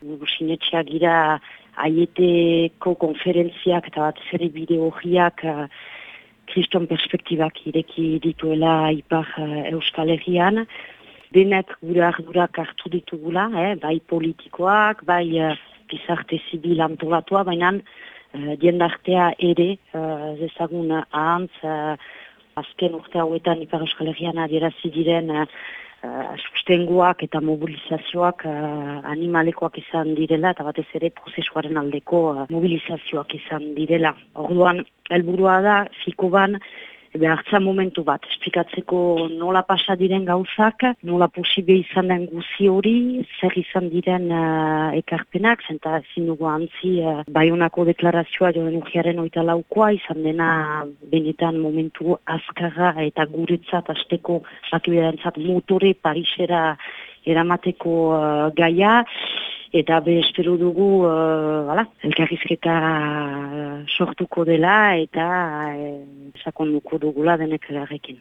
Sinetxeak gira aieteko konferentziak eta bat zer bideo horiak uh, kriston perspektibak ireki dituela ipar uh, Euskal Herrian. Denek gure ardurak hartu ditugula, eh, bai politikoak, bai uh, pizarte zibil antolatua, baina uh, diendartea ere, uh, zezagun ahantz, uh, azken urte hauetan ipar Euskal Herrian adierazi diren uh, sustenguak eta mobilizazioak uh, animalekoak izan direla eta batez ere prozesuaren aldeko uh, mobilizazioak izan direla. Orduan, helburua da, fiko ban, Ebe hartza momentu bat, esplikatzeko nola pasa diren gauzak, nola posibe izan den guzi hori, zer izan diren uh, ekarpenak, zenta ezin dugu antzi uh, baionako deklarazioa joan urgiaren oita laukoa, izan dena benetan momentu azkarra eta guretzat azteko akibiderantzat motore Parisera eramateko uh, gaia, eta be espero dugu uh, elkarrizketa sortuko dela eta uh, sakonduko dugula denek egarrekin.